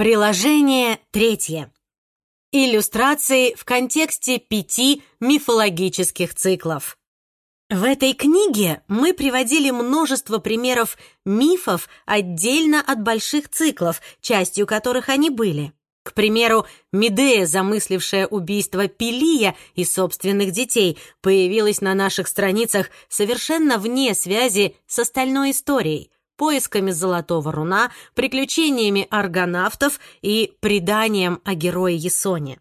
Приложение третье. Иллюстрации в контексте пяти мифологических циклов. В этой книге мы приводили множество примеров мифов отдельно от больших циклов, частью которых они были. К примеру, Медея, замыслившая убийство Пелия и собственных детей, появилась на наших страницах совершенно вне связи с остальной историей, поисками Золотого Руна, приключениями аргонавтов и преданием о герое Есоне.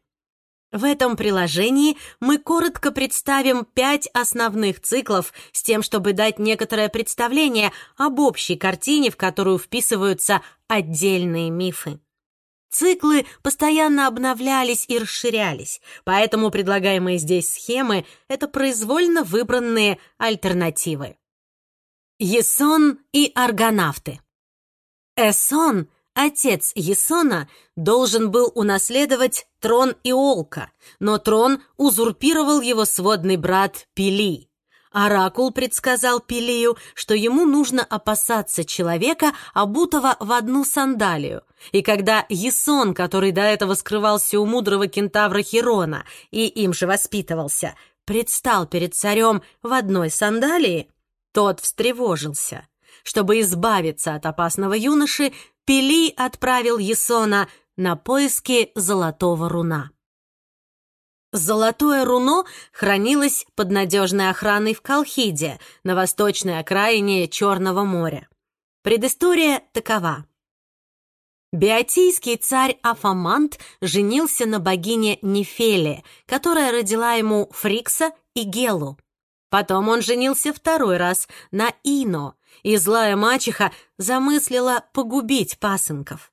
В этом приложении мы коротко представим пять основных циклов с тем, чтобы дать некоторое представление об общей картине, в которую вписываются отдельные мифы. Циклы постоянно обновлялись и расширялись, поэтому предлагаемые здесь схемы — это произвольно выбранные альтернативы. Есон и аргонавты Эсон, отец Есона, должен был унаследовать трон Иолка, но трон узурпировал его сводный брат Пили. Оракул предсказал Пелию, что ему нужно опасаться человека, обутого в одну сандалию. И когда Есон, который до этого скрывался у мудрого кентавра Хирона и им же воспитывался, предстал перед царем в одной сандалии, тот встревожился. Чтобы избавиться от опасного юноши, Пели отправил Есона на поиски золотого руна. Золотое руно хранилось под надежной охраной в Колхиде, на восточной окраине Черного моря. Предыстория такова. Биотийский царь Афамант женился на богине Нефеле, которая родила ему Фрикса и Гелу. Потом он женился второй раз на Ино, и злая мачеха замыслила погубить пасынков.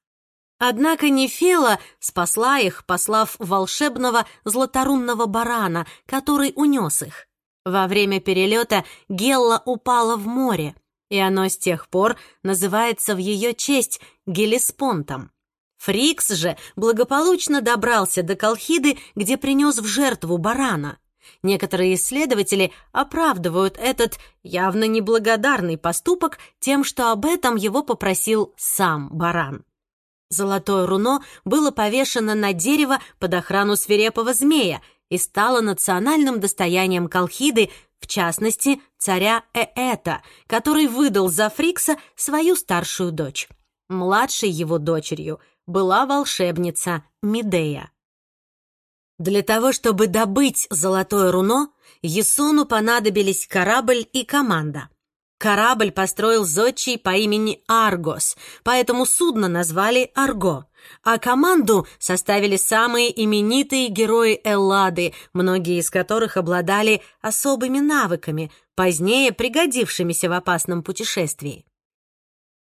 Однако Нефела спасла их, послав волшебного златорунного барана, который унес их. Во время перелета Гелла упала в море, и оно с тех пор называется в ее честь Гелеспонтом. Фрикс же благополучно добрался до Колхиды, где принес в жертву барана. Некоторые исследователи оправдывают этот явно неблагодарный поступок тем, что об этом его попросил сам баран. Золотое руно было повешено на дерево под охрану свирепого змея и стало национальным достоянием Колхиды, в частности, царя Ээта, который выдал за Фрикса свою старшую дочь. Младшей его дочерью была волшебница Медея. Для того, чтобы добыть золотое руно, Есону понадобились корабль и команда — Корабль построил зодчий по имени Аргос, поэтому судно назвали Арго, а команду составили самые именитые герои Эллады, многие из которых обладали особыми навыками, позднее пригодившимися в опасном путешествии.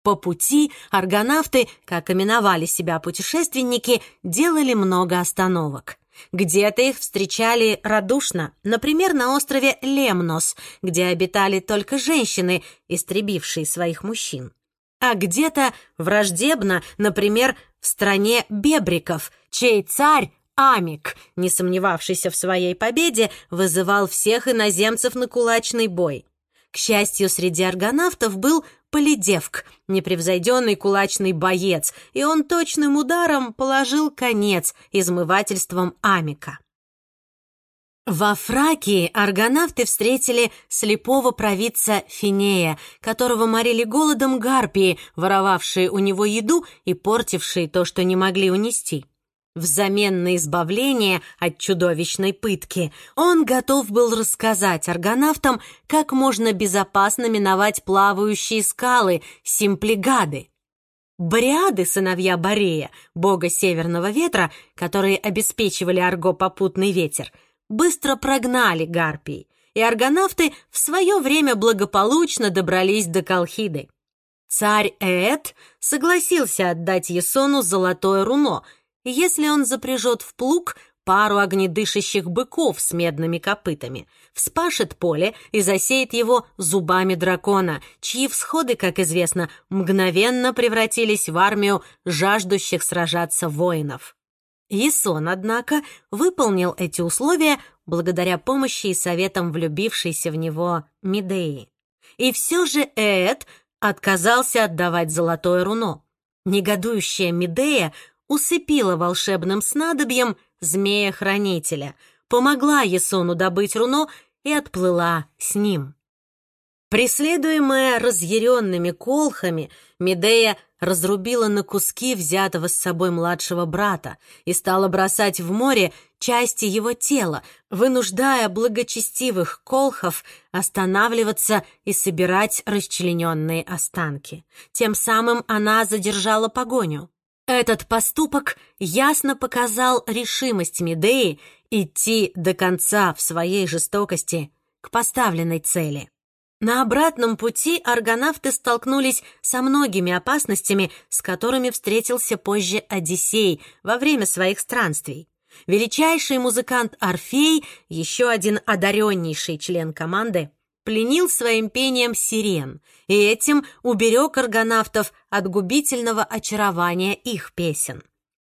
По пути аргонавты, как именовали себя путешественники, делали много остановок. Где-то их встречали радушно, например, на острове Лемнос, где обитали только женщины, истребившие своих мужчин. А где-то враждебно, например, в стране бебриков, чей царь Амик, не сомневавшийся в своей победе, вызывал всех иноземцев на кулачный бой. К счастью, среди аргонавтов был Полидевк, непревзойденный кулачный боец, и он точным ударом положил конец измывательствам Амика. Во Фракии аргонавты встретили слепого провидца Финея, которого морили голодом гарпии, воровавшие у него еду и портившие то, что не могли унести. Взамен на избавление от чудовищной пытки он готов был рассказать аргонавтам, как можно безопасно миновать плавающие скалы Симплигады. Бриады, сыновья Борея, бога северного ветра, которые обеспечивали Арго попутный ветер, быстро прогнали гарпий, и аргонавты в свое время благополучно добрались до Колхиды. Царь Эет согласился отдать Есону золотое руно — если он запряжет в плуг пару огнедышащих быков с медными копытами, вспашет поле и засеет его зубами дракона, чьи всходы, как известно, мгновенно превратились в армию жаждущих сражаться воинов. Исон, однако, выполнил эти условия благодаря помощи и советам влюбившейся в него Медеи. И все же Эд отказался отдавать золотое руно. Негодующая Медея усыпила волшебным снадобьем змея-хранителя, помогла Есону добыть руно и отплыла с ним. Преследуемая разъяренными колхами, Медея разрубила на куски взятого с собой младшего брата и стала бросать в море части его тела, вынуждая благочестивых колхов останавливаться и собирать расчлененные останки. Тем самым она задержала погоню. Этот поступок ясно показал решимость Медеи идти до конца в своей жестокости к поставленной цели. На обратном пути аргонавты столкнулись со многими опасностями, с которыми встретился позже Одиссей во время своих странствий. Величайший музыкант Орфей, еще один одареннейший член команды, пленил своим пением сирен и этим уберег аргонавтов от губительного очарования их песен.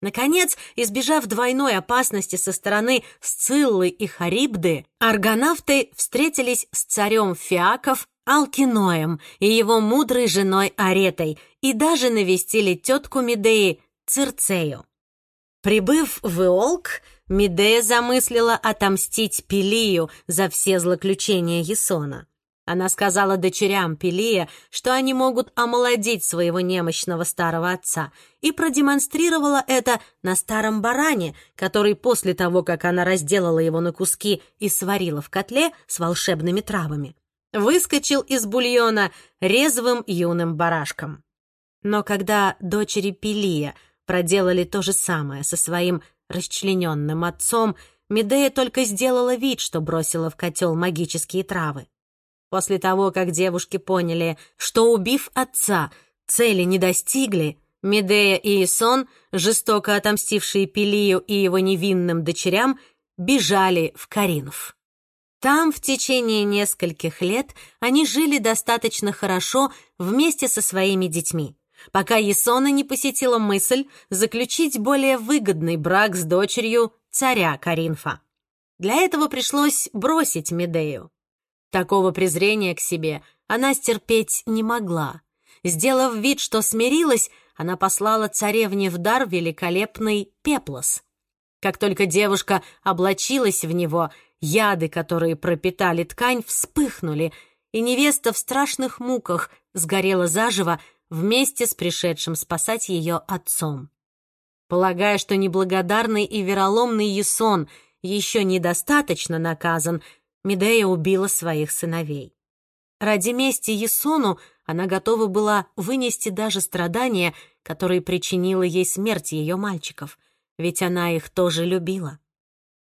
Наконец, избежав двойной опасности со стороны Сциллы и Харибды, аргонавты встретились с царем Фиаков Алкиноем и его мудрой женой Аретой и даже навестили тетку Медеи Цирцею. Прибыв в Иолк, Медея замыслила отомстить Пелию за все злоключения Есона. Она сказала дочерям Пелия, что они могут омолодить своего немощного старого отца, и продемонстрировала это на старом баране, который после того, как она разделала его на куски и сварила в котле с волшебными травами, выскочил из бульона резвым юным барашком. Но когда дочери Пелия проделали то же самое со своим расчлененным отцом, Медея только сделала вид, что бросила в котел магические травы. После того, как девушки поняли, что, убив отца, цели не достигли, Медея и Исон, жестоко отомстившие Пелию и его невинным дочерям, бежали в Каринф. Там в течение нескольких лет они жили достаточно хорошо вместе со своими детьми, пока Есона не посетила мысль заключить более выгодный брак с дочерью царя Каринфа. Для этого пришлось бросить Медею. Такого презрения к себе она стерпеть не могла. Сделав вид, что смирилась, она послала царевне в дар великолепный пеплос. Как только девушка облачилась в него, яды, которые пропитали ткань, вспыхнули, и невеста в страшных муках сгорела заживо вместе с пришедшим спасать ее отцом. Полагая, что неблагодарный и вероломный Ясон еще недостаточно наказан, Медея убила своих сыновей. Ради мести Есону она готова была вынести даже страдания, которые причинила ей смерть ее мальчиков, ведь она их тоже любила.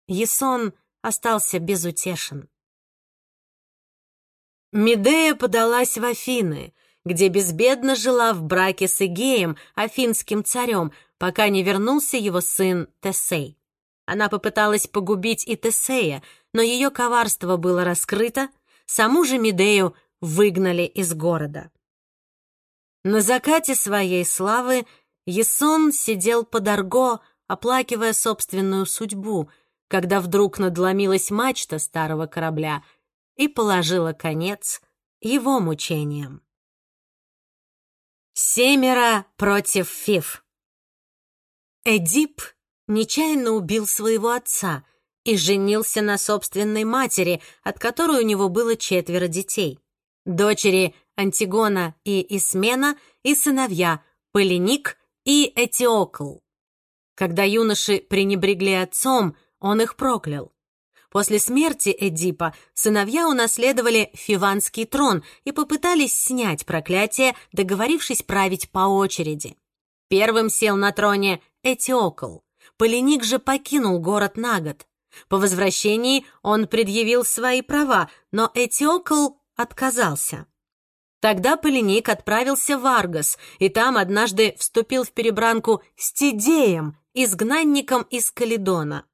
Есон остался безутешен. Медея подалась в Афины, где безбедно жила в браке с Игеем, афинским царем, пока не вернулся его сын Тесей. Она попыталась погубить и Тесея, но ее коварство было раскрыто, саму же Медею выгнали из города. На закате своей славы Есон сидел под арго, оплакивая собственную судьбу, когда вдруг надломилась мачта старого корабля и положила конец его мучениям. Семеро против Фиф. Эдип нечаянно убил своего отца и женился на собственной матери, от которой у него было четверо детей. Дочери Антигона и Исмена и сыновья Полиник и Этиокл. Когда юноши пренебрегли отцом, он их проклял. После смерти Эдипа сыновья унаследовали фиванский трон и попытались снять проклятие, договорившись править по очереди. Первым сел на троне Этиокл. Полиник же покинул город на год. По возвращении он предъявил свои права, но Этиокл отказался. Тогда Полиник отправился в Аргос, и там однажды вступил в перебранку с Тидеем, изгнанником из Каледона.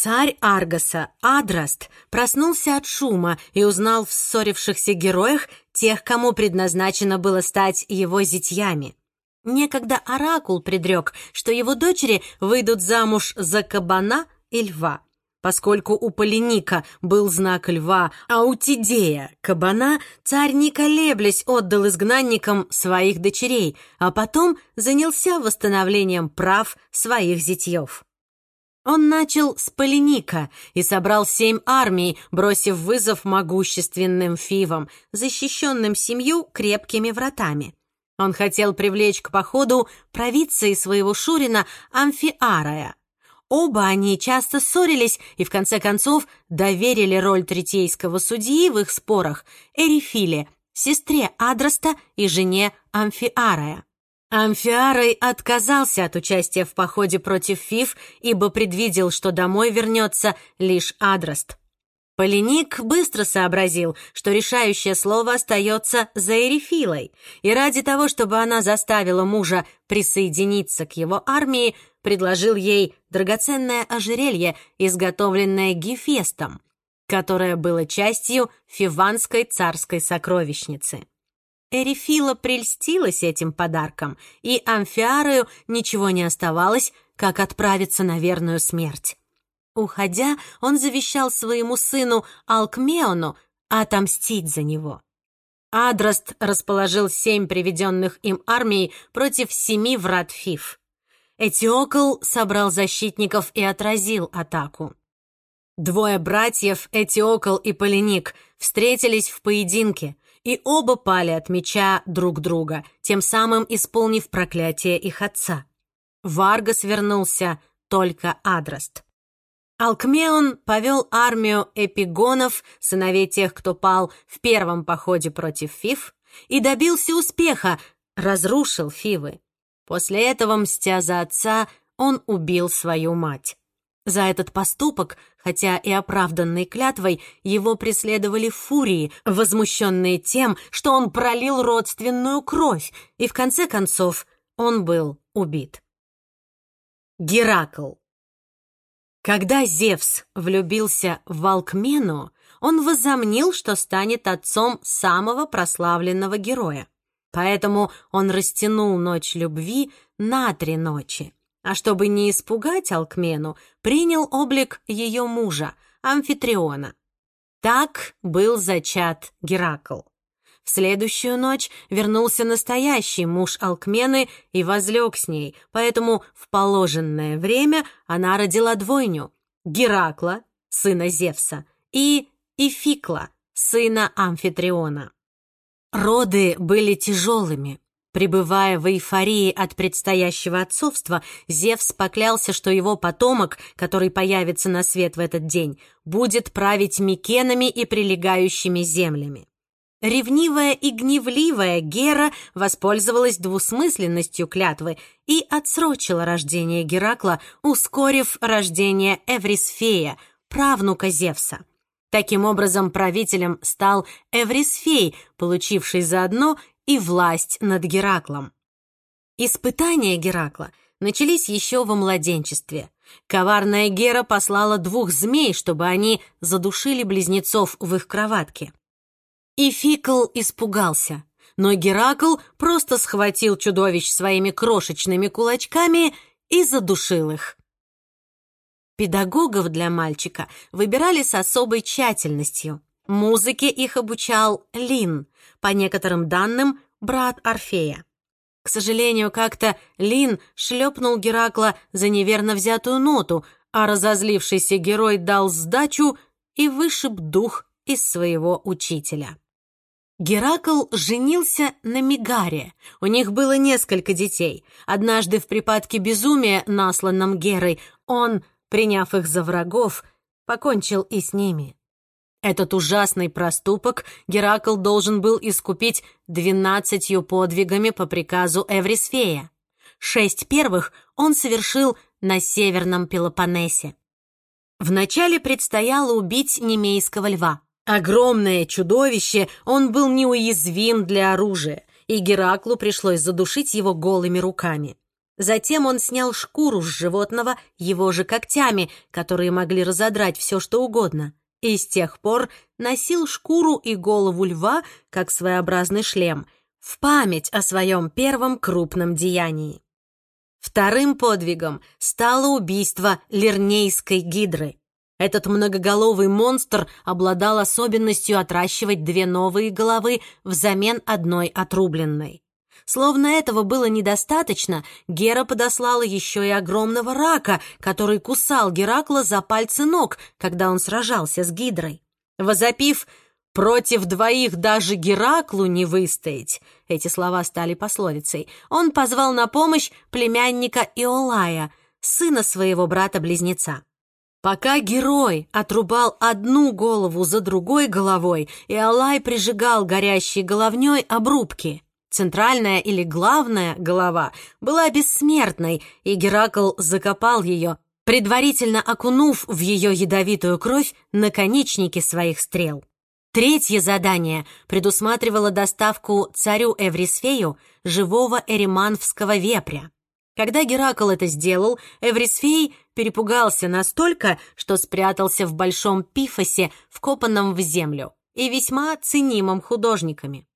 Царь Аргоса, Адраст, проснулся от шума и узнал в ссорившихся героях тех, кому предназначено было стать его зятьями. Некогда Оракул предрек, что его дочери выйдут замуж за кабана и льва. Поскольку у Полиника был знак льва, а у Тидея — кабана, царь, не колеблясь, отдал изгнанникам своих дочерей, а потом занялся восстановлением прав своих зятьев. Он начал с Полиника и собрал семь армий, бросив вызов могущественным фивам, защищенным семью крепкими вратами. Он хотел привлечь к походу провидца своего шурина Амфиарая. Оба они часто ссорились и, в конце концов, доверили роль третейского судьи в их спорах Эрифиле, сестре Адраста и жене Амфиарая. Амфиарой отказался от участия в походе против Фиф, ибо предвидел, что домой вернется лишь Адраст. Полиник быстро сообразил, что решающее слово остается за Эрифилой, и ради того, чтобы она заставила мужа присоединиться к его армии, предложил ей драгоценное ожерелье, изготовленное Гефестом, которое было частью фиванской царской сокровищницы. Эрифила прельстилась этим подарком, и Амфиарою ничего не оставалось, как отправиться на верную смерть. Уходя, он завещал своему сыну Алкмеону отомстить за него. Адраст расположил семь приведенных им армий против семи врат Фиф. Этиокл собрал защитников и отразил атаку. Двое братьев, Этиокл и Полиник, встретились в поединке, и оба пали от меча друг друга, тем самым исполнив проклятие их отца. Варгас вернулся только Адраст. Алкмеон повел армию эпигонов, сыновей тех, кто пал в первом походе против Фив, и добился успеха, разрушил Фивы. После этого, мстя за отца, он убил свою мать. За этот поступок, хотя и оправданный клятвой, его преследовали фурии, возмущенные тем, что он пролил родственную кровь, и в конце концов он был убит. Геракл когда Зевс влюбился в Алкмену, он возомнил, что станет отцом самого прославленного героя. Поэтому он растянул ночь любви на три ночи. А чтобы не испугать Алкмену, принял облик ее мужа, Амфитриона. Так был зачат Геракл. В следующую ночь вернулся настоящий муж Алкмены и возлег с ней, поэтому в положенное время она родила двойню — Геракла, сына Зевса, и Ификла, сына Амфитриона. Роды были тяжелыми. Пребывая в эйфории от предстоящего отцовства, Зевс поклялся, что его потомок, который появится на свет в этот день, будет править Микенами и прилегающими землями. Ревнивая и гневливая Гера воспользовалась двусмысленностью клятвы и отсрочила рождение Геракла, ускорив рождение Эврисфея, правнука Зевса. Таким образом, правителем стал Эврисфей, получивший заодно и власть над Гераклом. Испытания Геракла начались еще во младенчестве. Коварная Гера послала двух змей, чтобы они задушили близнецов в их кроватке. И Фикл испугался, но Геракл просто схватил чудовищ своими крошечными кулачками и задушил их. Педагогов для мальчика выбирали с особой тщательностью. Музыке их обучал Лин, по некоторым данным, брат Орфея. К сожалению, как-то Лин шлепнул Геракла за неверно взятую ноту, а разозлившийся герой дал сдачу и вышиб дух из своего учителя. Геракл женился на Мигаре. У них было несколько детей. Однажды в припадке безумия, насланном Герой, он, приняв их за врагов, покончил и с ними. Этот ужасный проступок Геракл должен был искупить двенадцатью подвигами по приказу Эврисфея. Шесть первых он совершил на Северном Пелопоннесе. Вначале предстояло убить немейского льва. Огромное чудовище, он был неуязвим для оружия, и Гераклу пришлось задушить его голыми руками. Затем он снял шкуру с животного его же когтями, которые могли разодрать все, что угодно, и с тех пор носил шкуру и голову льва, как своеобразный шлем, в память о своем первом крупном деянии. Вторым подвигом стало убийство Лернейской гидры. Этот многоголовый монстр обладал особенностью отращивать две новые головы взамен одной отрубленной. Словно этого было недостаточно, Гера подослала еще и огромного рака, который кусал Геракла за пальцы ног, когда он сражался с Гидрой. Возопив «Против двоих даже Гераклу не выстоять!» Эти слова стали пословицей. Он позвал на помощь племянника Иолая, сына своего брата-близнеца. Пока герой отрубал одну голову за другой головой, Иолай прижигал горящей головней обрубки. Центральная или главная голова была бессмертной, и Геракл закопал ее, предварительно окунув в ее ядовитую кровь наконечники своих стрел. Третье задание предусматривало доставку царю Эврисфею живого эриманфского вепря. Когда Геракл это сделал, Эврисфей перепугался настолько, что спрятался в большом пифосе, вкопанном в землю, и весьма ценимом художниками.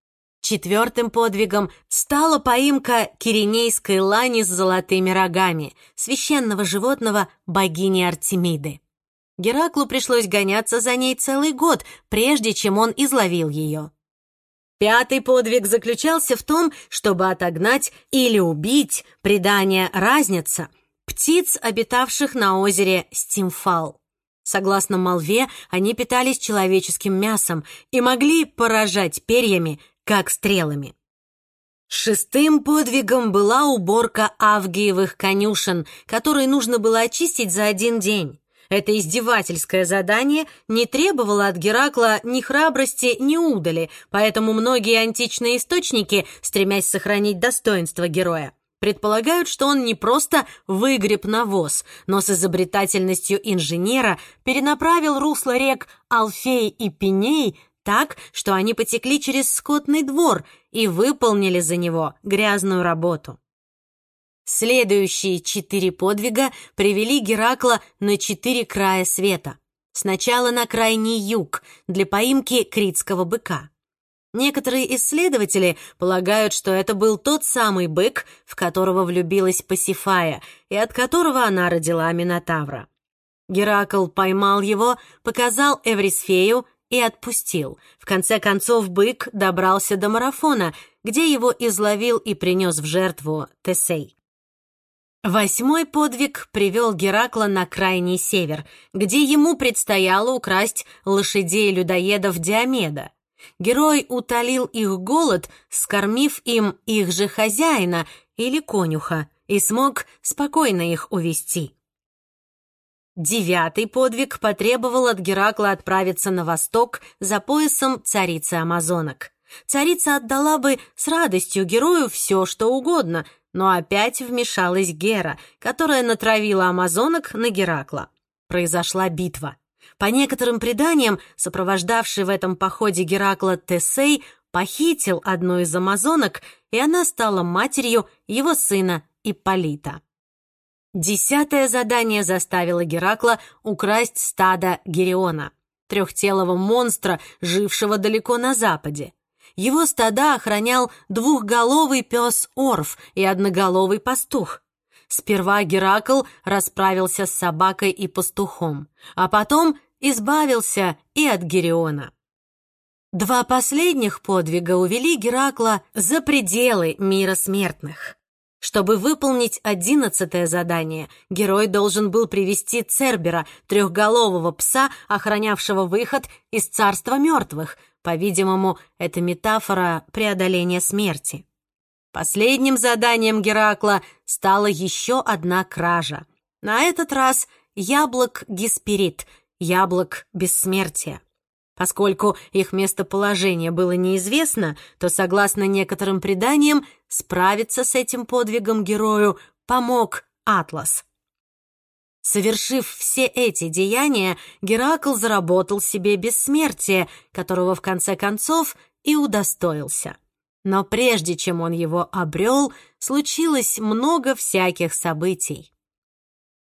Четвертым подвигом стала поимка киренейской лани с золотыми рогами, священного животного богини Артемиды. Гераклу пришлось гоняться за ней целый год, прежде чем он изловил ее. Пятый подвиг заключался в том, чтобы отогнать или убить, предание разница, птиц, обитавших на озере Стимфал. Согласно молве, они питались человеческим мясом и могли поражать перьями, как стрелами. Шестым подвигом была уборка авгиевых конюшен, которые нужно было очистить за один день. Это издевательское задание не требовало от Геракла ни храбрости, ни удали, поэтому многие античные источники, стремясь сохранить достоинство героя, предполагают, что он не просто выгреб навоз, но с изобретательностью инженера перенаправил русло рек Алфей и Пеней так, что они потекли через скотный двор и выполнили за него грязную работу. Следующие четыре подвига привели Геракла на четыре края света. Сначала на крайний юг для поимки критского быка. Некоторые исследователи полагают, что это был тот самый бык, в которого влюбилась Пасифая и от которого она родила Минотавра. Геракл поймал его, показал Эврисфею и отпустил. В конце концов бык добрался до марафона, где его изловил и принес в жертву Тесей. Восьмой подвиг привел Геракла на крайний север, где ему предстояло украсть лошадей-людоедов Диомеда. Герой утолил их голод, скормив им их же хозяина или конюха, и смог спокойно их увести. Девятый подвиг потребовал от Геракла отправиться на восток за поясом царицы Амазонок. Царица отдала бы с радостью герою все, что угодно — но опять вмешалась Гера, которая натравила амазонок на Геракла. Произошла битва. По некоторым преданиям, сопровождавший в этом походе Геракла Тесей похитил одну из амазонок, и она стала матерью его сына Ипполита. Десятое задание заставило Геракла украсть стадо Гериона, трехтелого монстра, жившего далеко на западе. Его стада охранял двухголовый пес Орф и одноголовый пастух. Сперва Геракл расправился с собакой и пастухом, а потом избавился и от Гериона. Два последних подвига увели Геракла за пределы мира смертных. Чтобы выполнить одиннадцатое задание, герой должен был привести Цербера, трехголового пса, охранявшего выход из царства мертвых, по-видимому, это метафора преодоления смерти. Последним заданием Геракла стала еще одна кража. На этот раз яблок Гесперид, яблок бессмертия. Поскольку их местоположение было неизвестно, то, согласно некоторым преданиям, справиться с этим подвигом герою помог Атлас. Совершив все эти деяния, Геракл заработал себе бессмертие, которого в конце концов и удостоился. Но прежде чем он его обрел, случилось много всяких событий.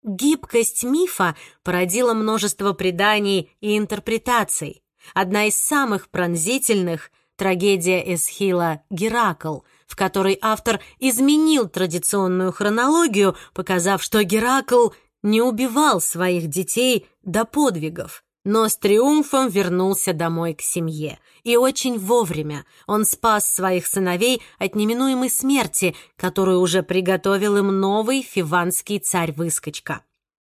Гибкость мифа породила множество преданий и интерпретаций. Одна из самых пронзительных — трагедия Эсхила «Геракл», в которой автор изменил традиционную хронологию, показав, что Геракл не убивал своих детей до подвигов, но с триумфом вернулся домой к семье. И очень вовремя он спас своих сыновей от неминуемой смерти, которую уже приготовил им новый фиванский царь-выскочка.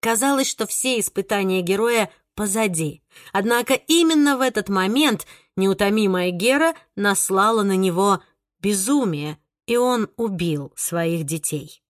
Казалось, что все испытания героя позади. Однако именно в этот момент неутомимая Гера наслала на него безумие, и он убил своих детей.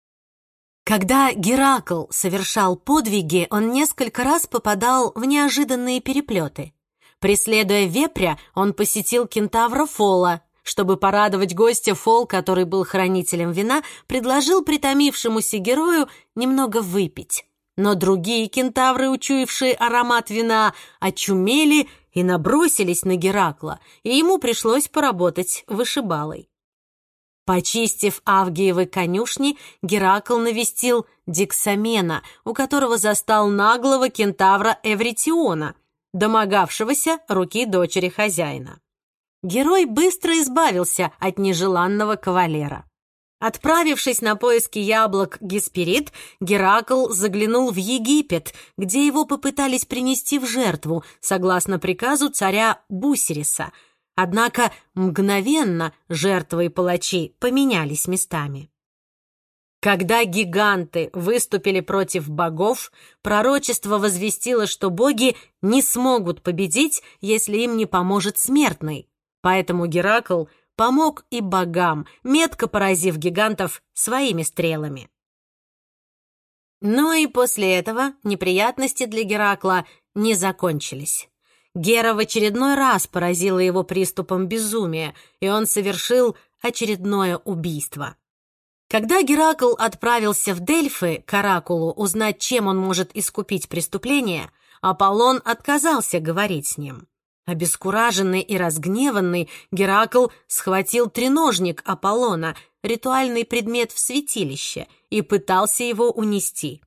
Когда Геракл совершал подвиги, он несколько раз попадал в неожиданные переплеты. Преследуя вепря, он посетил кентавра Фола. Чтобы порадовать гостя, Фол, который был хранителем вина, предложил притомившемуся герою немного выпить. Но другие кентавры, учуявшие аромат вина, очумели и набросились на Геракла, и ему пришлось поработать вышибалой. Почистив Авгиевы конюшни, Геракл навестил Диксамена, у которого застал наглого кентавра Эвритиона, домогавшегося руки дочери хозяина. Герой быстро избавился от нежеланного кавалера. Отправившись на поиски яблок Гесперид, Геракл заглянул в Египет, где его попытались принести в жертву, согласно приказу царя Бусериса — Однако мгновенно жертвы и палачи поменялись местами. Когда гиганты выступили против богов, пророчество возвестило, что боги не смогут победить, если им не поможет смертный. Поэтому Геракл помог и богам, метко поразив гигантов своими стрелами. Но и после этого неприятности для Геракла не закончились. Гера в очередной раз поразила его приступом безумия, и он совершил очередное убийство. Когда Геракл отправился в Дельфы к Оракулу узнать, чем он может искупить преступление, Аполлон отказался говорить с ним. Обескураженный и разгневанный, Геракл схватил треножник Аполлона, ритуальный предмет в святилище, и пытался его унести.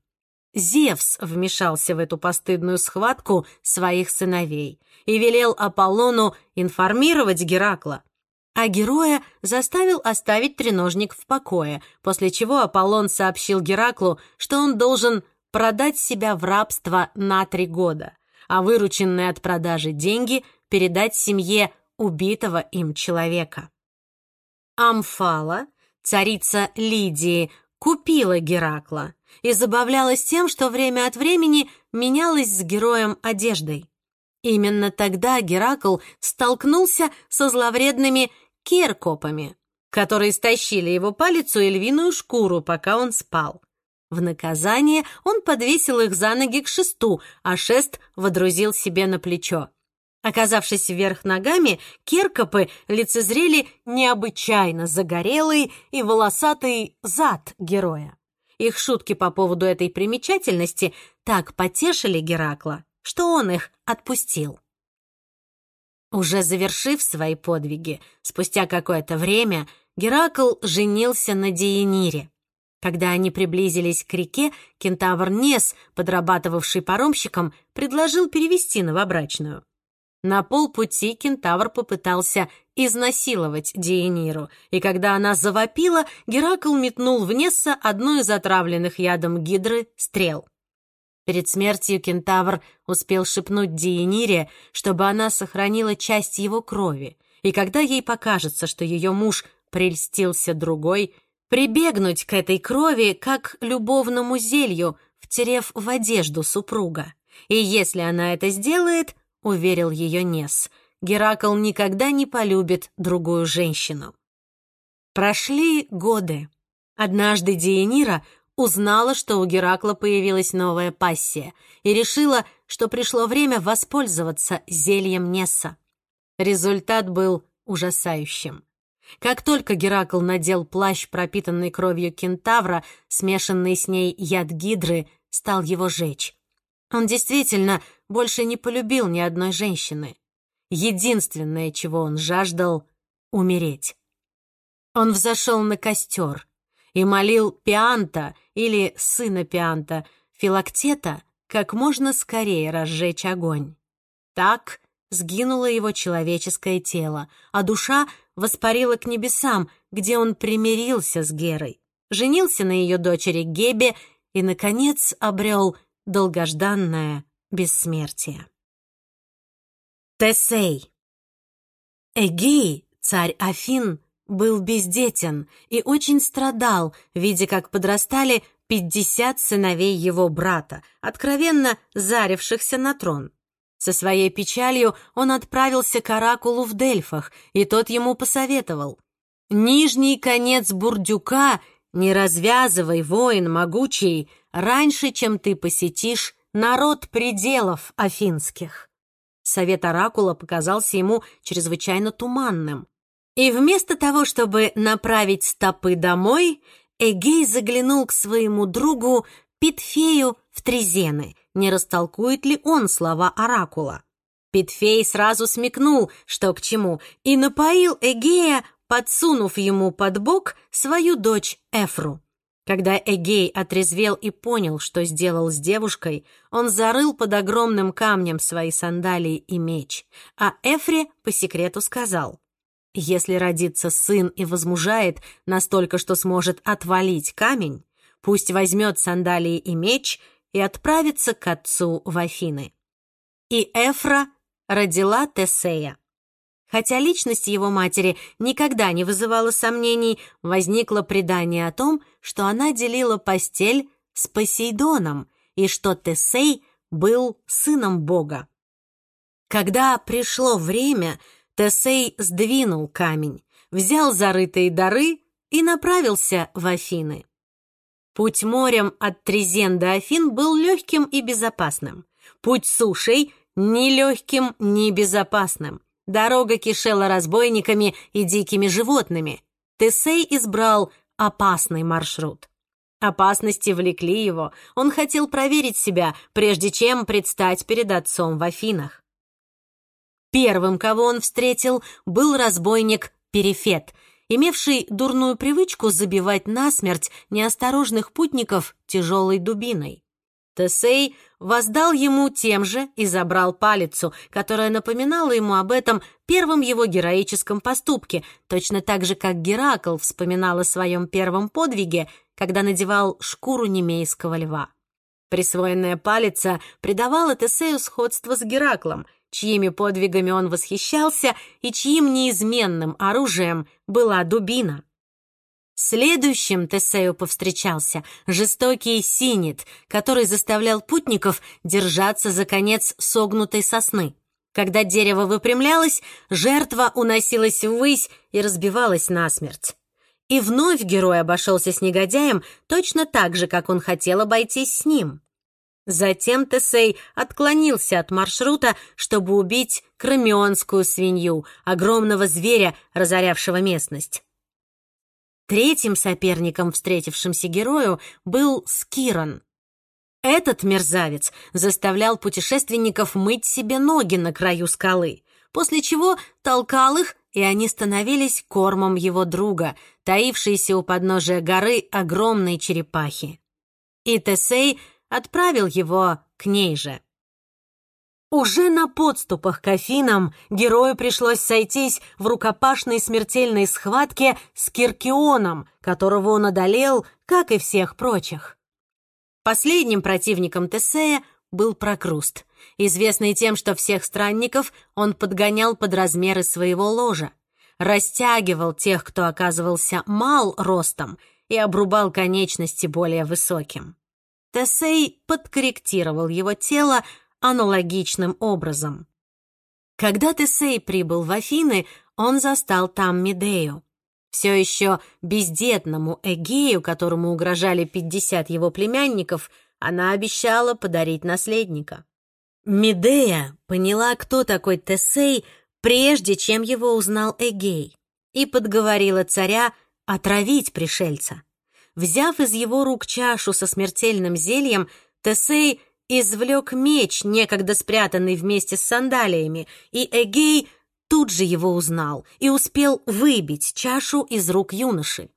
Зевс вмешался в эту постыдную схватку своих сыновей и велел Аполлону информировать Геракла, а героя заставил оставить треножник в покое, после чего Аполлон сообщил Гераклу, что он должен продать себя в рабство на три года, а вырученные от продажи деньги передать семье убитого им человека. Амфала, царица Лидии, купила Геракла и забавлялась тем, что время от времени менялась с героем одеждой. Именно тогда Геракл столкнулся со зловредными керкопами, которые стащили его палицу и львиную шкуру, пока он спал. В наказание он подвесил их за ноги к шесту, а шест водрузил себе на плечо. Оказавшись вверх ногами, керкопы лицезрели необычайно загорелый и волосатый зад героя. Их шутки по поводу этой примечательности так потешили Геракла, что он их отпустил. Уже завершив свои подвиги, спустя какое-то время Геракл женился на Диенире. Когда они приблизились к реке, кентавр Нес, подрабатывавший паромщиком, предложил перевести новобрачную. На полпути кентавр попытался изнасиловать Диениру, и когда она завопила, Геракл метнул в Несса одну из отравленных ядом гидры стрел. Перед смертью кентавр успел шепнуть Диенире, чтобы она сохранила часть его крови, и когда ей покажется, что ее муж прельстился другой, прибегнуть к этой крови как любовному зелью, втерев в одежду супруга. И если она это сделает, — уверил ее Нес. «Геракл никогда не полюбит другую женщину». Прошли годы. Однажды Диенира узнала, что у Геракла появилась новая пассия, и решила, что пришло время воспользоваться зельем Несса. Результат был ужасающим. Как только Геракл надел плащ, пропитанный кровью кентавра, смешанный с ней яд гидры, стал его жечь. Он действительно больше не полюбил ни одной женщины. Единственное, чего он жаждал — умереть. Он взошел на костер и молил Пианта или сына Пианта, Филактета, как можно скорее разжечь огонь. Так сгинуло его человеческое тело, а душа воспарила к небесам, где он примирился с Герой, женился на ее дочери Гебе и, наконец, обрел долгожданное бессмертие. Тесей Эгей, царь Афин, был бездетен и очень страдал, видя, как подрастали пятьдесят сыновей его брата, откровенно зарившихся на трон. Со своей печалью он отправился к оракулу в Дельфах, и тот ему посоветовал. «Нижний конец бурдюка не развязывай, воин могучий, раньше, чем ты посетишь народ пределов афинских». Совет оракула показался ему чрезвычайно туманным. И вместо того, чтобы направить стопы домой, Эгей заглянул к своему другу Питфею в Трезены, не растолкует ли он слова оракула. Питфей сразу смекнул, что к чему, и напоил Эгея, подсунув ему под бок свою дочь Эфру. Когда Эгей отрезвел и понял, что сделал с девушкой, он зарыл под огромным камнем свои сандалии и меч, а Эфре по секрету сказал, если родится сын и возмужает настолько, что сможет отвалить камень, пусть возьмет сандалии и меч и отправится к отцу в Афины. И Эфра родила Тесея. Хотя личность его матери никогда не вызывала сомнений, возникло предание о том, что она делила постель с Посейдоном и что Тесей был сыном бога. Когда пришло время, Тесей сдвинул камень, взял зарытые дары и направился в Афины. Путь морем от Трезен до Афин был легким и безопасным. Путь сушей — ни легким, ни безопасным. Дорога кишела разбойниками и дикими животными. Тесей избрал опасный маршрут. Опасности влекли его. Он хотел проверить себя, прежде чем предстать перед отцом в Афинах. Первым, кого он встретил, был разбойник Перифет, имевший дурную привычку забивать насмерть неосторожных путников тяжелой дубиной. Тесей воздал ему тем же и забрал палицу, которая напоминала ему об этом первом его героическом поступке, точно так же, как Геракл вспоминал о своем первом подвиге, когда надевал шкуру немейского льва. Присвоенная палица придавала Тесею сходство с Гераклом — чьими подвигами он восхищался и чьим неизменным оружием была дубина. Следующим Тесею повстречался жестокий синит, который заставлял путников держаться за конец согнутой сосны. Когда дерево выпрямлялось, жертва уносилась ввысь и разбивалась насмерть. И вновь герой обошелся с негодяем точно так же, как он хотел обойтись с ним. Затем Тесей отклонился от маршрута, чтобы убить кромионскую свинью, огромного зверя, разорявшего местность. Третьим соперником встретившимся герою был Скирон. Этот мерзавец заставлял путешественников мыть себе ноги на краю скалы, после чего толкал их, и они становились кормом его друга, таившейся у подножия горы огромной черепахи. И Тесей отправил его к ней же. Уже на подступах к Афинам герою пришлось сойтись в рукопашной смертельной схватке с Киркионом, которого он одолел, как и всех прочих. Последним противником Тесея был Прокруст, известный тем, что всех странников он подгонял под размеры своего ложа, растягивал тех, кто оказывался мал ростом, и обрубал конечности более высоким. Тесей подкорректировал его тело аналогичным образом. Когда Тесей прибыл в Афины, он застал там Медею. Все еще бездетному Эгею, которому угрожали 50 его племянников, она обещала подарить наследника. Медея поняла, кто такой Тесей, прежде чем его узнал Эгей, и подговорила царя отравить пришельца. Взяв из его рук чашу со смертельным зельем, Тесей извлек меч, некогда спрятанный вместе с сандалиями, и Эгей тут же его узнал и успел выбить чашу из рук юноши.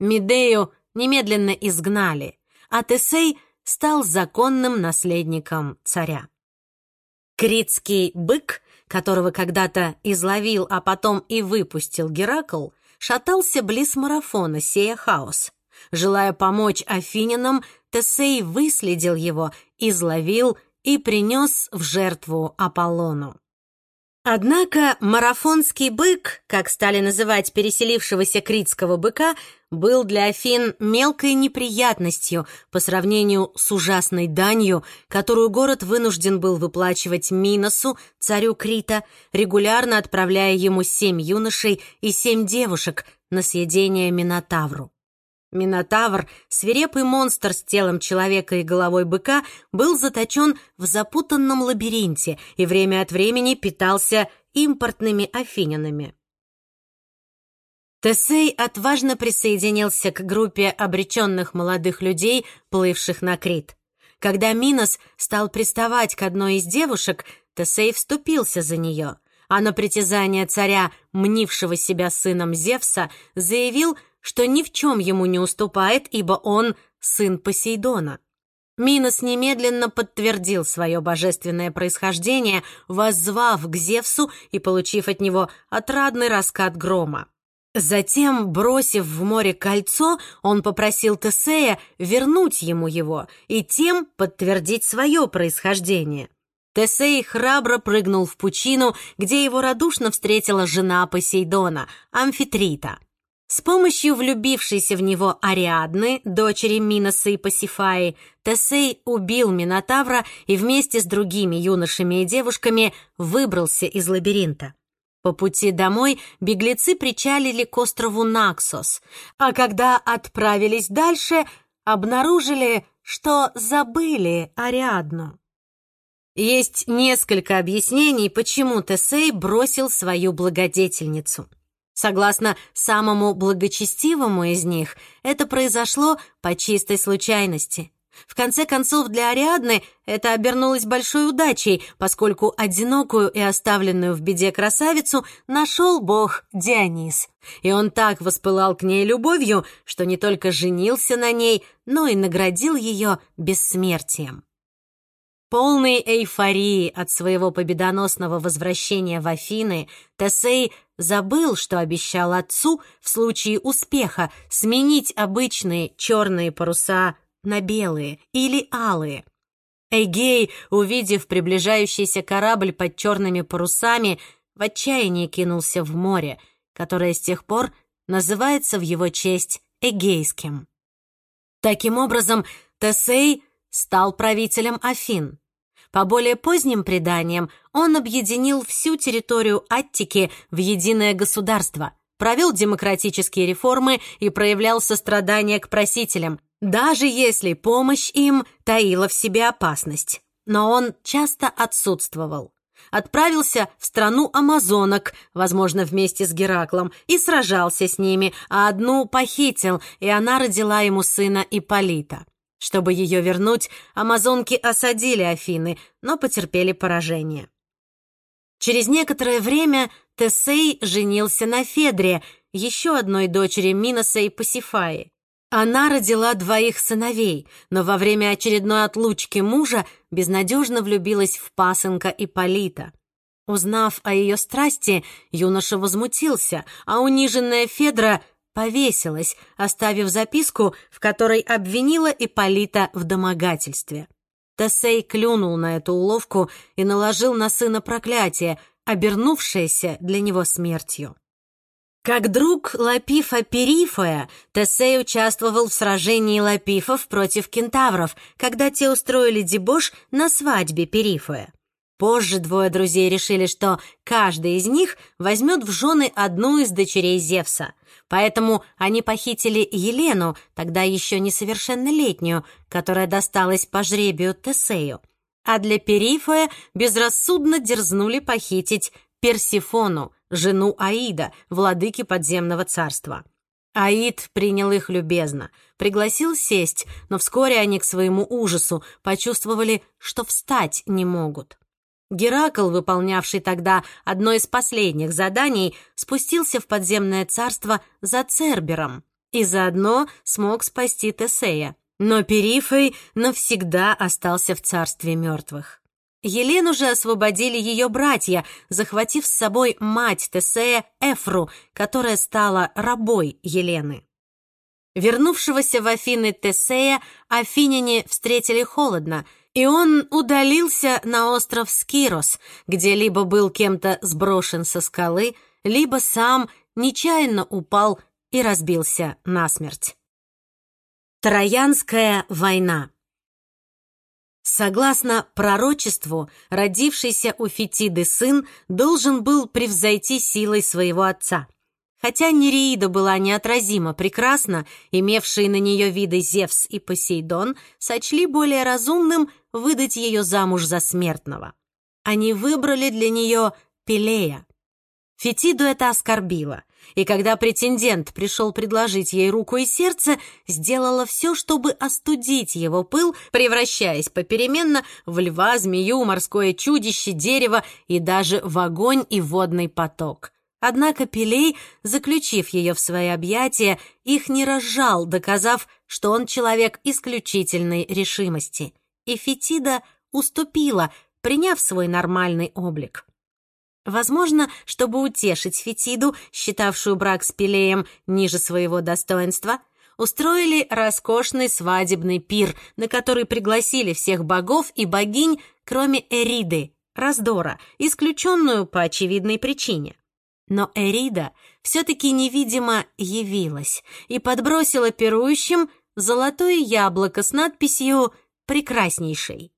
Медею немедленно изгнали, а Тесей стал законным наследником царя. Критский бык, которого когда-то изловил, а потом и выпустил Геракл, шатался близ марафона, сея хаос. Желая помочь афинянам, Тесей выследил его, изловил и принес в жертву Аполлону. Однако марафонский бык, как стали называть переселившегося критского быка, был для Афин мелкой неприятностью по сравнению с ужасной данью, которую город вынужден был выплачивать Миносу, царю Крита, регулярно отправляя ему семь юношей и семь девушек на съедение Минотавру. Минотавр, свирепый монстр с телом человека и головой быка, был заточен в запутанном лабиринте и время от времени питался импортными афинянами. Тесей отважно присоединился к группе обреченных молодых людей, плывших на Крит. Когда Минос стал приставать к одной из девушек, Тесей вступился за нее, а на притязание царя, мнившего себя сыном Зевса, заявил, что ни в чем ему не уступает, ибо он сын Посейдона. Минос немедленно подтвердил свое божественное происхождение, воззвав к Зевсу и получив от него отрадный раскат грома. Затем, бросив в море кольцо, он попросил Тесея вернуть ему его и тем подтвердить свое происхождение. Тесей храбро прыгнул в пучину, где его радушно встретила жена Посейдона, Амфитрита. С помощью влюбившейся в него Ариадны, дочери Миноса и Пасифаи, Тесей убил Минотавра и вместе с другими юношами и девушками выбрался из лабиринта. По пути домой беглецы причалили к острову Наксос, а когда отправились дальше, обнаружили, что забыли Ариадну. Есть несколько объяснений, почему Тесей бросил свою благодетельницу. Согласно самому благочестивому из них, это произошло по чистой случайности. В конце концов, для Ариадны это обернулось большой удачей, поскольку одинокую и оставленную в беде красавицу нашел бог Дионис. И он так воспылал к ней любовью, что не только женился на ней, но и наградил ее бессмертием. Полный эйфории от своего победоносного возвращения в Афины, Тесей забыл, что обещал отцу в случае успеха сменить обычные черные паруса на белые или алые. Эгей, увидев приближающийся корабль под черными парусами, в отчаянии кинулся в море, которое с тех пор называется в его честь Эгейским. Таким образом, Тесей стал правителем Афин. По более поздним преданиям, он объединил всю территорию Аттики в единое государство, провел демократические реформы и проявлял сострадание к просителям, даже если помощь им таила в себе опасность. Но он часто отсутствовал. Отправился в страну амазонок, возможно, вместе с Гераклом, и сражался с ними, а одну похитил, и она родила ему сына Ипполита. Чтобы ее вернуть, амазонки осадили Афины, но потерпели поражение. Через некоторое время Тесей женился на Федре, еще одной дочери Миноса и Пасифаи. Она родила двоих сыновей, но во время очередной отлучки мужа безнадежно влюбилась в пасынка Ипполита. Узнав о ее страсти, юноша возмутился, а униженная Федра повесилась, оставив записку, в которой обвинила Ипполита в домогательстве. Тесей клюнул на эту уловку и наложил на сына проклятие, обернувшееся для него смертью. Как друг Лапифа Перифоя, Тесей участвовал в сражении Лапифов против кентавров, когда те устроили дебош на свадьбе Перифоя. Позже двое друзей решили, что каждый из них возьмет в жены одну из дочерей Зевса. Поэтому они похитили Елену, тогда еще несовершеннолетнюю, которая досталась по жребию Тесею. А для Перифоя безрассудно дерзнули похитить Персифону, жену Аида, владыки подземного царства. Аид принял их любезно, пригласил сесть, но вскоре они к своему ужасу почувствовали, что встать не могут. Геракл, выполнявший тогда одно из последних заданий, спустился в подземное царство за Цербером и заодно смог спасти Тесея. Но Перифей навсегда остался в царстве мертвых. Елену же освободили ее братья, захватив с собой мать Тесея Эфру, которая стала рабой Елены. Вернувшегося в Афины Тесея афиняне встретили холодно, и он удалился на остров Скирос, где либо был кем-то сброшен со скалы, либо сам нечаянно упал и разбился насмерть. Троянская война Согласно пророчеству, родившийся у Фетиды сын должен был превзойти силой своего отца. Хотя Нереида была неотразимо прекрасна, имевшие на нее виды Зевс и Посейдон сочли более разумным выдать ее замуж за смертного. Они выбрали для нее Пелея. Фетиду это оскорбило, и когда претендент пришел предложить ей руку и сердце, сделала все, чтобы остудить его пыл, превращаясь попеременно в льва, змею, морское чудище, дерево и даже в огонь и водный поток. Однако Пелей, заключив ее в свои объятия, их не разжал, доказав, что он человек исключительной решимости. И Фетида уступила, приняв свой нормальный облик. Возможно, чтобы утешить Фетиду, считавшую брак с Пелеем ниже своего достоинства, устроили роскошный свадебный пир, на который пригласили всех богов и богинь, кроме Эриды, раздора, исключенную по очевидной причине. Но Эрида все-таки невидимо явилась и подбросила пирующим золотое яблоко с надписью «Прекраснейший».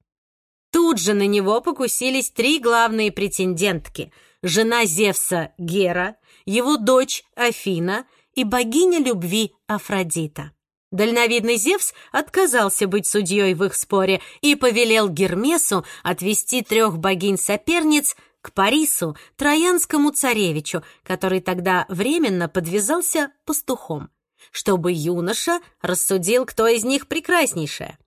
Тут же на него покусились три главные претендентки — жена Зевса Гера, его дочь Афина и богиня любви Афродита. Дальновидный Зевс отказался быть судьей в их споре и повелел Гермесу отвести трех богинь-соперниц к Парису, троянскому царевичу, который тогда временно подвязался пастухом, чтобы юноша рассудил, кто из них прекраснейшая.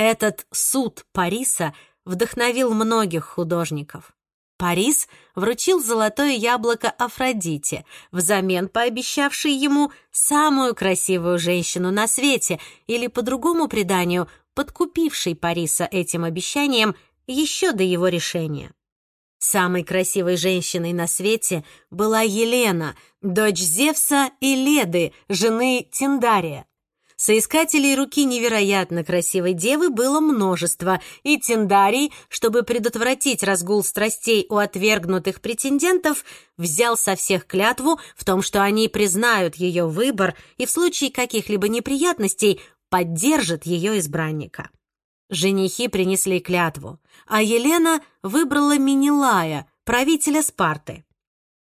Этот суд Париса вдохновил многих художников. Парис вручил золотое яблоко Афродите, взамен пообещавшей ему самую красивую женщину на свете, или, по другому преданию, подкупившей Париса этим обещанием еще до его решения. Самой красивой женщиной на свете была Елена, дочь Зевса и Леды, жены Тиндария. Соискателей руки невероятно красивой девы было множество, и Тиндарий, чтобы предотвратить разгул страстей у отвергнутых претендентов, взял со всех клятву в том, что они признают ее выбор и в случае каких-либо неприятностей поддержат ее избранника. Женихи принесли клятву, а Елена выбрала Минилая, правителя Спарты.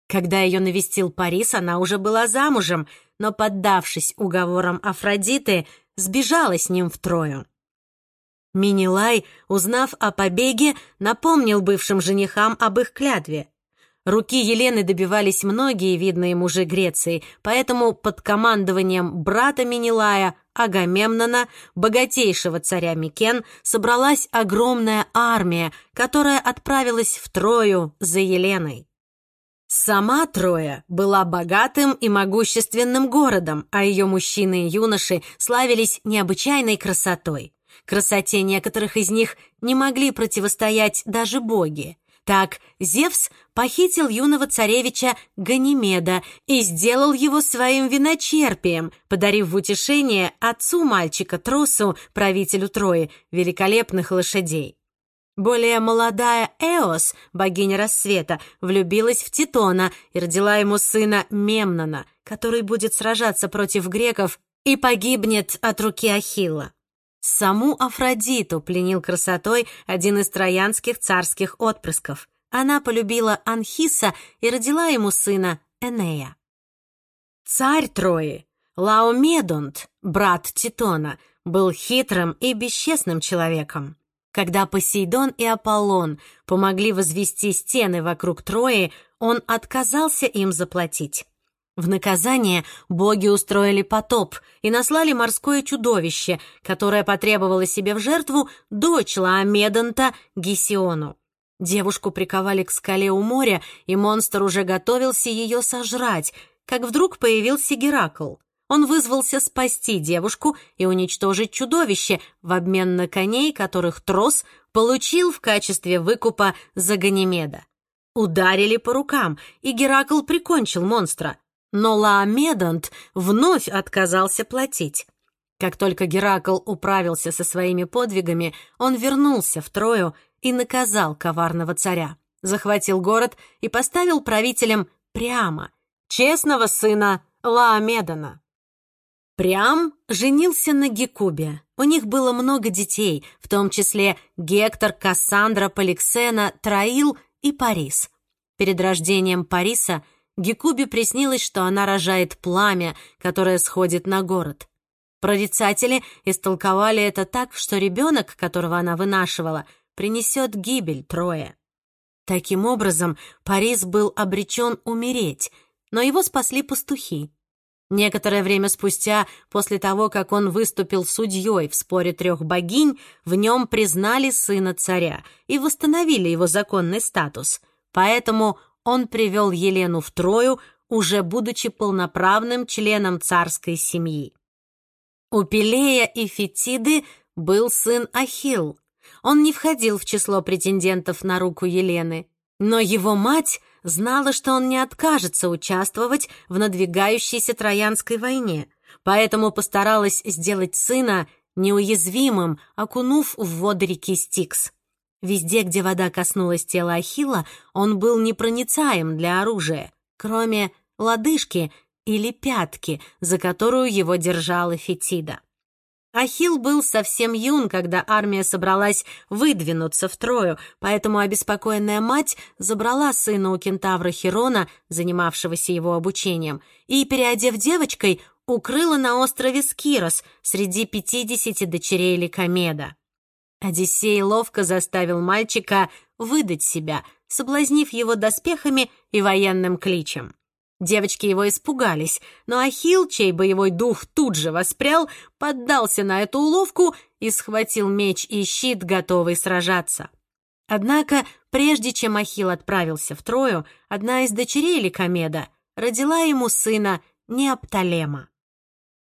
Когда ее навестил Парис, она уже была замужем, но, поддавшись уговорам Афродиты, сбежала с ним втрою. Минилай, узнав о побеге, напомнил бывшим женихам об их клятве. Руки Елены добивались многие видные мужи Греции, поэтому под командованием брата Минилая, Агамемнона, богатейшего царя Микен, собралась огромная армия, которая отправилась в Трою за Еленой. Сама Троя была богатым и могущественным городом, а ее мужчины и юноши славились необычайной красотой. Красоте некоторых из них не могли противостоять даже боги. Так Зевс похитил юного царевича Ганимеда и сделал его своим виночерпием, подарив в утешение отцу мальчика Тросу, правителю Трои, великолепных лошадей. Более молодая Эос, богиня рассвета, влюбилась в Титона и родила ему сына Мемнона, который будет сражаться против греков и погибнет от руки Ахилла. Саму Афродиту пленил красотой один из троянских царских отпрысков. Она полюбила Анхиса и родила ему сына Энея. Царь Трои, Лаомедонт, брат Титона, был хитрым и бесчестным человеком. Когда Посейдон и Аполлон помогли возвести стены вокруг Трои, он отказался им заплатить. В наказание боги устроили потоп и наслали морское чудовище, которое потребовало себе в жертву дочь Лаомедонта Гесиону. Девушку приковали к скале у моря, и монстр уже готовился ее сожрать, как вдруг появился Геракл. Он вызвался спасти девушку и уничтожить чудовище в обмен на коней, которых трос получил в качестве выкупа за Ганимеда. Ударили по рукам, и Геракл прикончил монстра, но Лаомедант вновь отказался платить. Как только Геракл управился со своими подвигами, он вернулся в Трою и наказал коварного царя, захватил город и поставил правителем прямо честного сына Лаомедана. Прям женился на Гекубе. У них было много детей, в том числе Гектор, Кассандра, Поликсена, Троил и Парис. Перед рождением Париса Гекубе приснилось, что она рожает пламя, которое сходит на город. Прорицатели истолковали это так, что ребенок, которого она вынашивала, принесет гибель Троя. Таким образом, Парис был обречен умереть, но его спасли пастухи. Некоторое время спустя, после того, как он выступил судьей в споре трех богинь, в нем признали сына царя и восстановили его законный статус. Поэтому он привел Елену в Трою, уже будучи полноправным членом царской семьи. У Пелея и Фетиды был сын Ахилл. Он не входил в число претендентов на руку Елены, но его мать знала, что он не откажется участвовать в надвигающейся Троянской войне, поэтому постаралась сделать сына неуязвимым, окунув в воды реки Стикс. Везде, где вода коснулась тела Ахилла, он был непроницаем для оружия, кроме лодыжки или пятки, за которую его держала Фетида. Ахилл был совсем юн, когда армия собралась выдвинуться в Трою, поэтому обеспокоенная мать забрала сына у кентавра Хирона, занимавшегося его обучением, и, переодев девочкой, укрыла на острове Скирос среди пятидесяти дочерей Ликомеда. Одиссей ловко заставил мальчика выдать себя, соблазнив его доспехами и военным кличем. Девочки его испугались, но Ахилл, чей боевой дух тут же воспрял, поддался на эту уловку и схватил меч и щит, готовый сражаться. Однако, прежде чем Ахилл отправился в Трою, одна из дочерей Ликомеда родила ему сына Неопталема.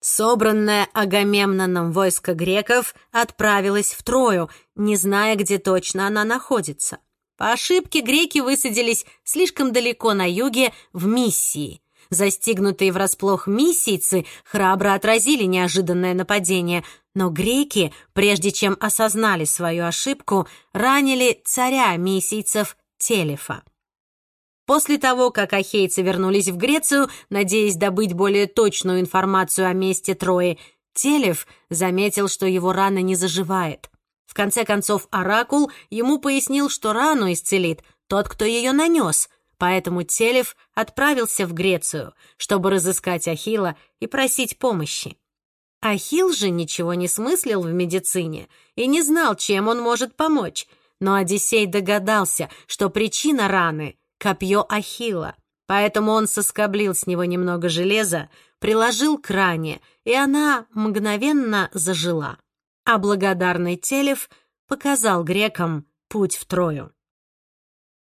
Собранное Агамемноном войско греков отправилось в Трою, не зная, где точно она находится. По ошибке греки высадились слишком далеко на юге, в Миссии. Застигнутые врасплох миссийцы храбро отразили неожиданное нападение, но греки, прежде чем осознали свою ошибку, ранили царя миссийцев Телефа. После того, как ахейцы вернулись в Грецию, надеясь добыть более точную информацию о месте Трои, Телеф заметил, что его рана не заживает. В конце концов, Оракул ему пояснил, что рану исцелит тот, кто ее нанес, поэтому Телев отправился в Грецию, чтобы разыскать Ахила и просить помощи. Ахилл же ничего не смыслил в медицине и не знал, чем он может помочь, но Одиссей догадался, что причина раны — копье Ахилла, поэтому он соскоблил с него немного железа, приложил к ране, и она мгновенно зажила а благодарный Телев показал грекам путь в Трою.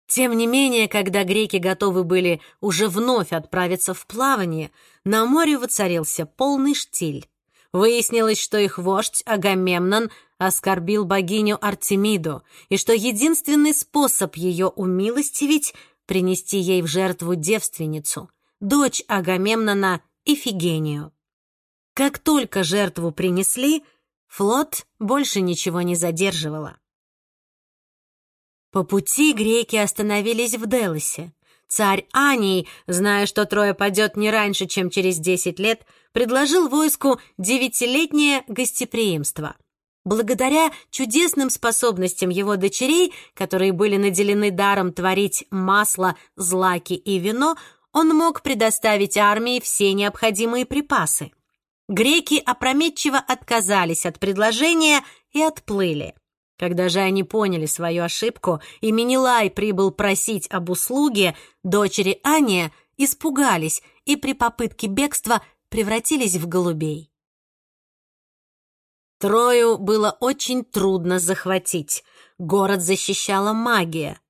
Тем не менее, когда греки готовы были уже вновь отправиться в плавание, на море воцарился полный штиль. Выяснилось, что их вождь Агамемнон оскорбил богиню Артемиду, и что единственный способ ее умилостивить — принести ей в жертву девственницу, дочь Агамемнона Ифигению. Как только жертву принесли, Флот больше ничего не задерживало. По пути греки остановились в Делосе. Царь Аний, зная, что Троя падет не раньше, чем через десять лет, предложил войску девятилетнее гостеприимство. Благодаря чудесным способностям его дочерей, которые были наделены даром творить масло, злаки и вино, он мог предоставить армии все необходимые припасы. Греки опрометчиво отказались от предложения и отплыли. Когда же они поняли свою ошибку, и Минилай прибыл просить об услуге, дочери Ания испугались и при попытке бегства превратились в голубей. Трою было очень трудно захватить. Город защищала магия.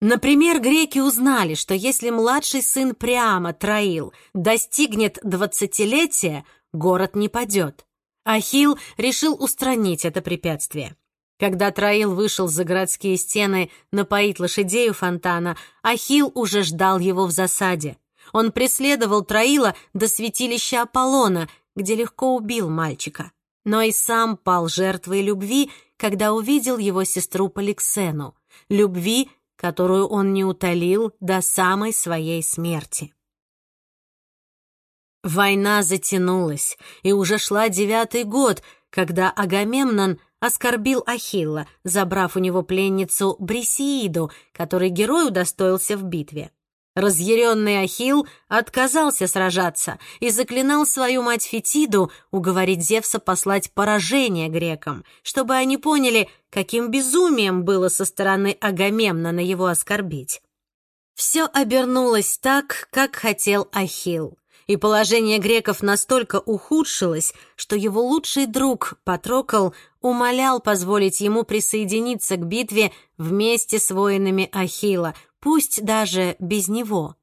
Например, греки узнали, что если младший сын Приама, Троил, достигнет двадцатилетия, город не падет. Ахилл решил устранить это препятствие. Когда Троил вышел за городские стены напоить лошадей у фонтана, Ахилл уже ждал его в засаде. Он преследовал Троила до святилища Аполлона, где легко убил мальчика, но и сам пал жертвой любви, когда увидел его сестру Поликсену, любви, которую он не утолил до самой своей смерти. Война затянулась, и уже шла девятый год, когда Агамемнон оскорбил Ахилла, забрав у него пленницу Брисеиду, которой герой удостоился в битве. Разъяренный Ахилл отказался сражаться и заклинал свою мать Фетиду уговорить Зевса послать поражение грекам, чтобы они поняли, каким безумием было со стороны Агамемнона его оскорбить. Все обернулось так, как хотел Ахилл, и положение греков настолько ухудшилось, что его лучший друг Патрокл умолял позволить ему присоединиться к битве вместе с воинами Ахилла, пусть даже без него.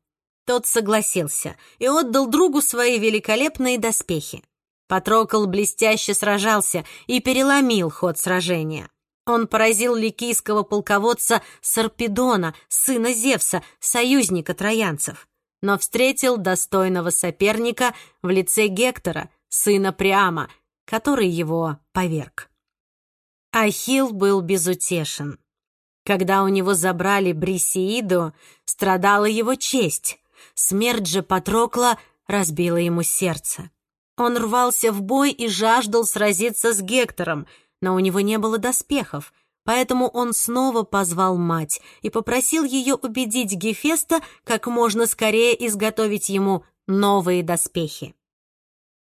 Тот согласился и отдал другу свои великолепные доспехи. Патрокл блестяще сражался и переломил ход сражения. Он поразил ликийского полководца Сарпедона, сына Зевса, союзника троянцев, но встретил достойного соперника в лице Гектора, сына Приама, который его поверг. Ахилл был безутешен. Когда у него забрали Брисеиду, страдала его честь. Смерть же Патрокла разбила ему сердце. Он рвался в бой и жаждал сразиться с Гектором, но у него не было доспехов, поэтому он снова позвал мать и попросил ее убедить Гефеста как можно скорее изготовить ему новые доспехи.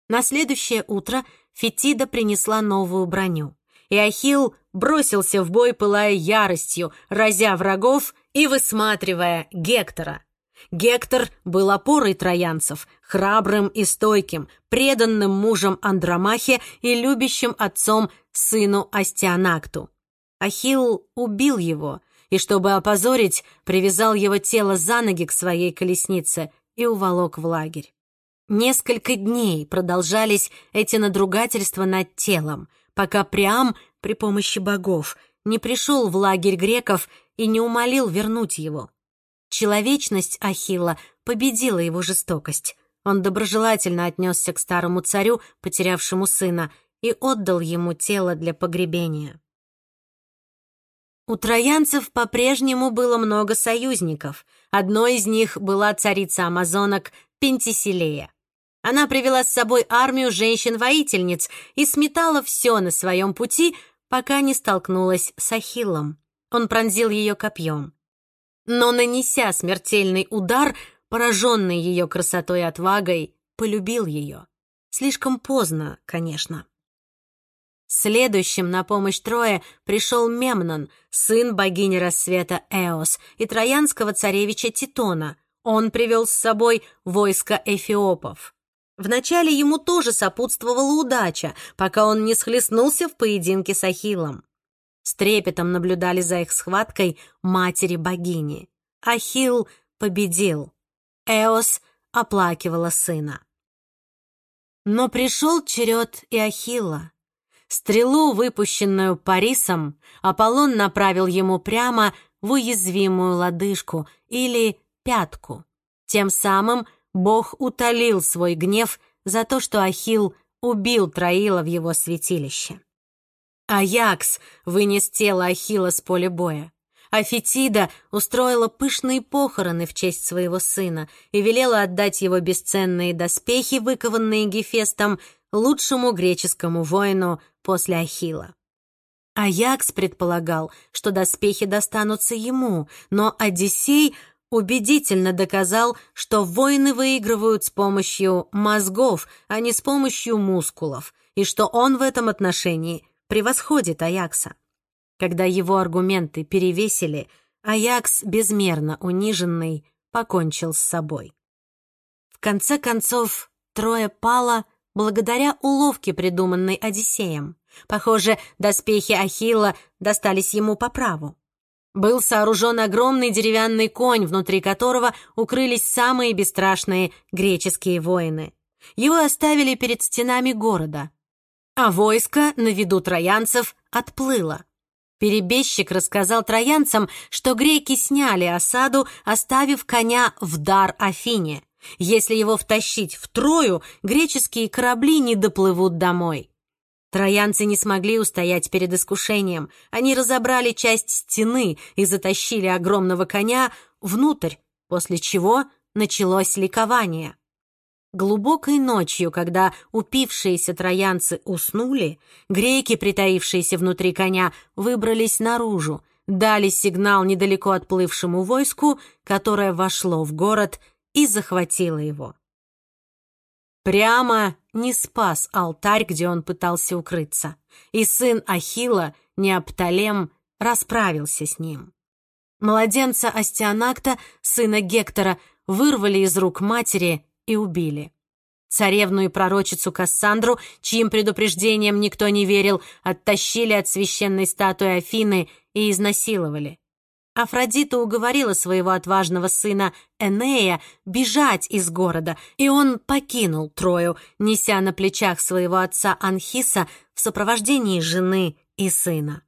На следующее утро Фетида принесла новую броню и Ахилл бросился в бой, пылая яростью, разя врагов и высматривая Гектора. Гектор был опорой троянцев, храбрым и стойким, преданным мужем Андромахе и любящим отцом сыну Астианакту. Ахилл убил его, и, чтобы опозорить, привязал его тело за ноги к своей колеснице и уволок в лагерь. Несколько дней продолжались эти надругательства над телом — пока Приам при помощи богов не пришел в лагерь греков и не умолил вернуть его. Человечность Ахилла победила его жестокость. Он доброжелательно отнесся к старому царю, потерявшему сына, и отдал ему тело для погребения. У троянцев по-прежнему было много союзников. Одной из них была царица амазонок Пентиселея. Она привела с собой армию женщин-воительниц и сметала все на своем пути, пока не столкнулась с Ахиллом. Он пронзил ее копьем. Но, нанеся смертельный удар, пораженный ее красотой и отвагой, полюбил ее. Слишком поздно, конечно. Следующим на помощь Трое пришел Мемнон, сын богини рассвета Эос и троянского царевича Титона. Он привел с собой войско эфиопов. Вначале ему тоже сопутствовала удача, пока он не схлестнулся в поединке с Ахиллом. С трепетом наблюдали за их схваткой матери богини. Ахилл победил. Эос оплакивала сына. Но пришел черед и Ахилла. Стрелу, выпущенную Парисом, Аполлон направил ему прямо в уязвимую лодыжку или пятку. Тем самым Бог утолил свой гнев за то, что Ахилл убил Троила в его святилище. Аякс вынес тело Ахилла с поля боя. Афетида устроила пышные похороны в честь своего сына и велела отдать его бесценные доспехи, выкованные Гефестом, лучшему греческому воину после Ахилла. Аякс предполагал, что доспехи достанутся ему, но Одиссей убедительно доказал, что войны выигрывают с помощью мозгов, а не с помощью мускулов, и что он в этом отношении превосходит Аякса. Когда его аргументы перевесили, Аякс, безмерно униженный, покончил с собой. В конце концов, трое пало благодаря уловке, придуманной Одиссеем. Похоже, доспехи Ахилла достались ему по праву. Был сооружен огромный деревянный конь, внутри которого укрылись самые бесстрашные греческие воины. Его оставили перед стенами города, а войско на виду троянцев отплыло. Перебежчик рассказал троянцам, что греки сняли осаду, оставив коня в дар Афине, Если его втащить в Трою, греческие корабли не доплывут домой. Троянцы не смогли устоять перед искушением. Они разобрали часть стены и затащили огромного коня внутрь, после чего началось ликование. Глубокой ночью, когда упившиеся троянцы уснули, греки, притаившиеся внутри коня, выбрались наружу, дали сигнал недалеко отплывшему войску, которое вошло в город и захватило его. Прямо не спас алтарь, где он пытался укрыться, и сын Ахила, Неопталем, расправился с ним. Младенца Астианакта, сына Гектора, вырвали из рук матери и убили. Царевну и пророчицу Кассандру, чьим предупреждением никто не верил, оттащили от священной статуи Афины и изнасиловали. Афродита уговорила своего отважного сына Энея бежать из города, и он покинул Трою, неся на плечах своего отца Анхиса в сопровождении жены и сына.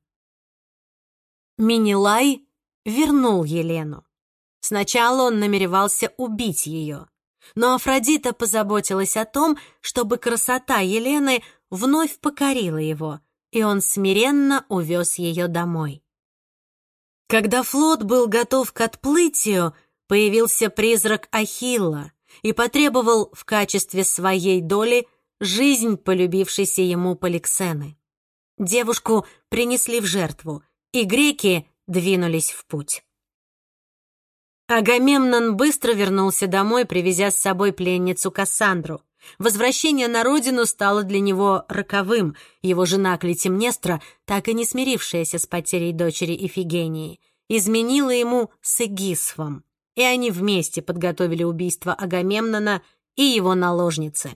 Минилай вернул Елену. Сначала он намеревался убить ее, но Афродита позаботилась о том, чтобы красота Елены вновь покорила его, и он смиренно увез ее домой. Когда флот был готов к отплытию, появился призрак Ахилла и потребовал в качестве своей доли жизнь полюбившейся ему Поликсены. Девушку принесли в жертву, и греки двинулись в путь. Агамемнон быстро вернулся домой, привезя с собой пленницу Кассандру. Возвращение на родину стало для него роковым. Его жена Клетимнестра, так и не смирившаяся с потерей дочери Ифигении, изменила ему с Эгисфом, и они вместе подготовили убийство Агамемнона и его наложницы.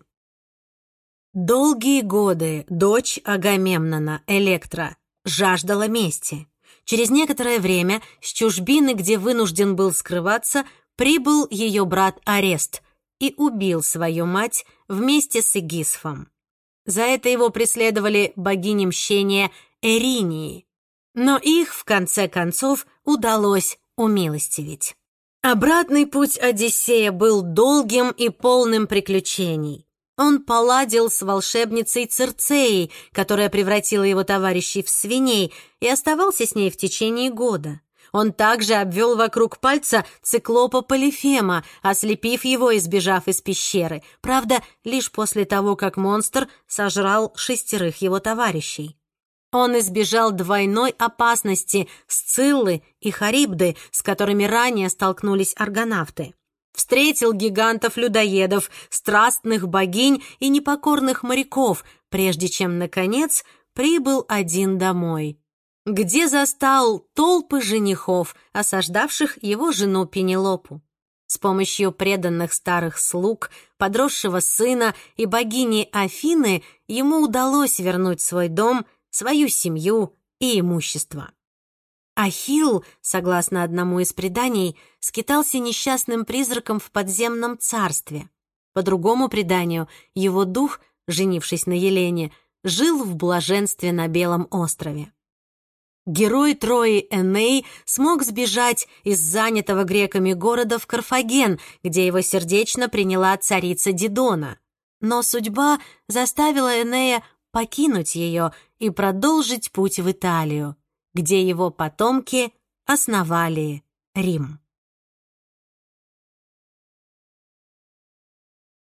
Долгие годы дочь Агамемнона, Электра, жаждала мести. Через некоторое время с чужбины, где вынужден был скрываться, прибыл ее брат Арест и убил свою мать вместе с Игисфом. За это его преследовали богини мщения Эринии, но их, в конце концов, удалось умилостивить. Обратный путь Одиссея был долгим и полным приключений. Он поладил с волшебницей Цирцеей, которая превратила его товарищей в свиней, и оставался с ней в течение года. Он также обвел вокруг пальца циклопа Полифема, ослепив его и сбежав из пещеры, правда, лишь после того, как монстр сожрал шестерых его товарищей. Он избежал двойной опасности Сциллы и Харибды, с которыми ранее столкнулись аргонавты. Встретил гигантов-людоедов, страстных богинь и непокорных моряков, прежде чем, наконец, прибыл один домой, где застал толпы женихов, осаждавших его жену Пенелопу. С помощью преданных старых слуг, подросшего сына и богини Афины ему удалось вернуть свой дом – свою семью и имущество. Ахилл, согласно одному из преданий, скитался несчастным призраком в подземном царстве. По другому преданию, его дух, женившись на Елене, жил в блаженстве на Белом острове. Герой Трои Эней смог сбежать из занятого греками города в Карфаген, где его сердечно приняла царица Дидона. Но судьба заставила Энея покинуть ее и продолжить путь в Италию, где его потомки основали Рим.